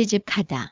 시집가다.